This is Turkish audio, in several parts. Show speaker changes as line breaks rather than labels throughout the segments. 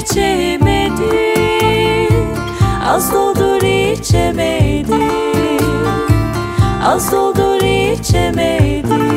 geçemedim. Az doldur içemedim. Az doldur içemedim.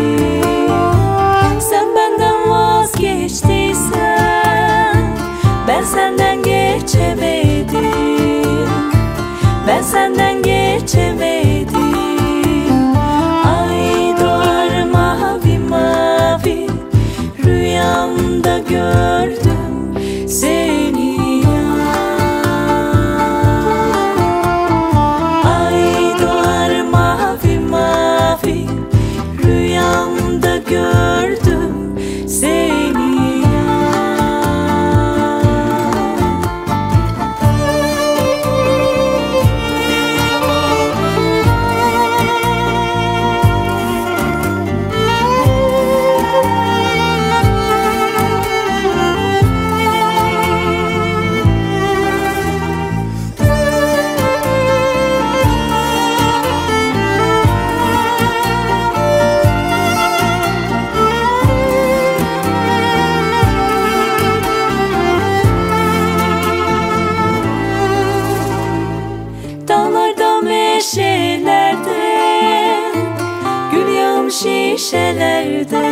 Şişelerde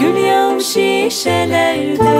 Gül yağım şişelerde